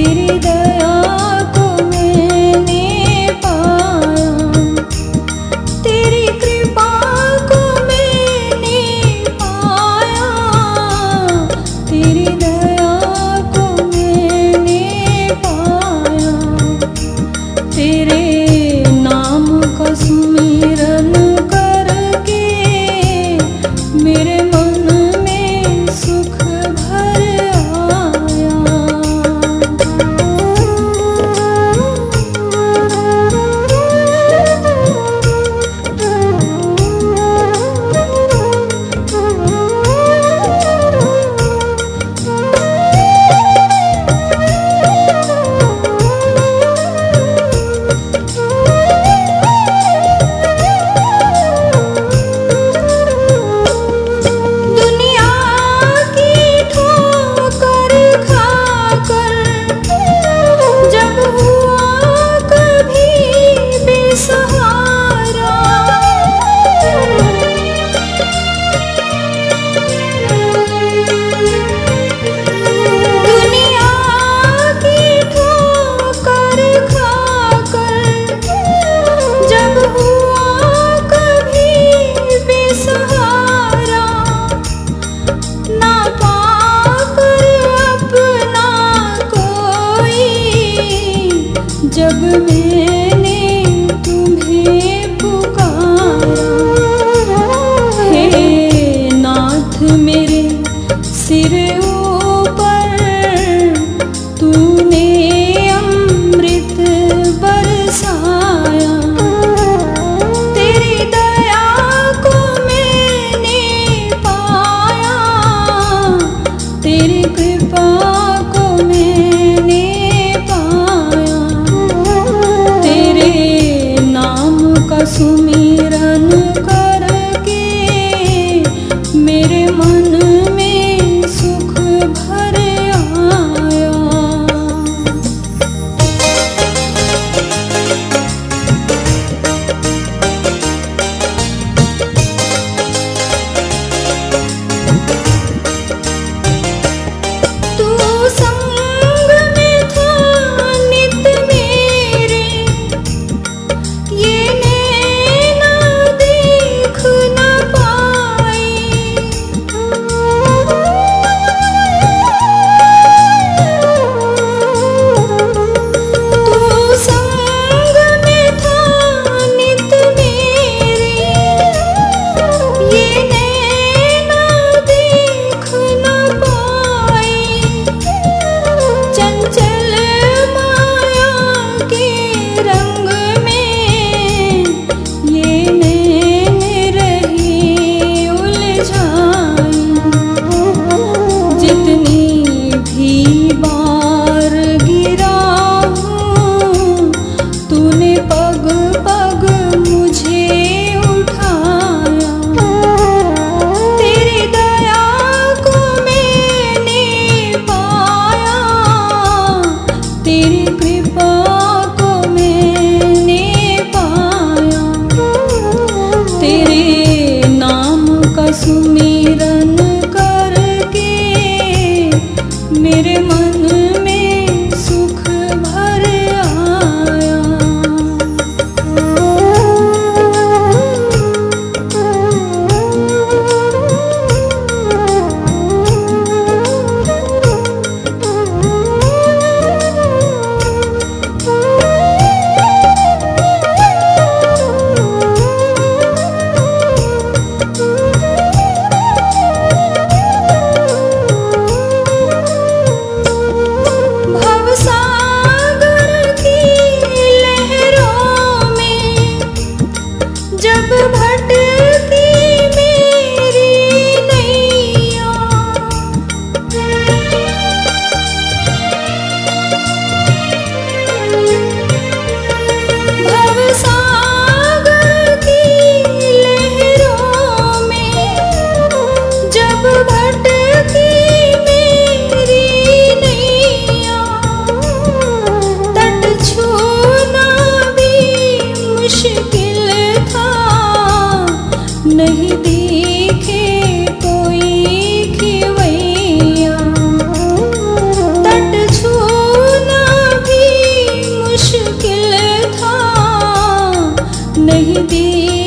ಕಿರಿದ नहीं देखे कोई खिवैया। तट छूना भी मुश्किल था नहीं देखे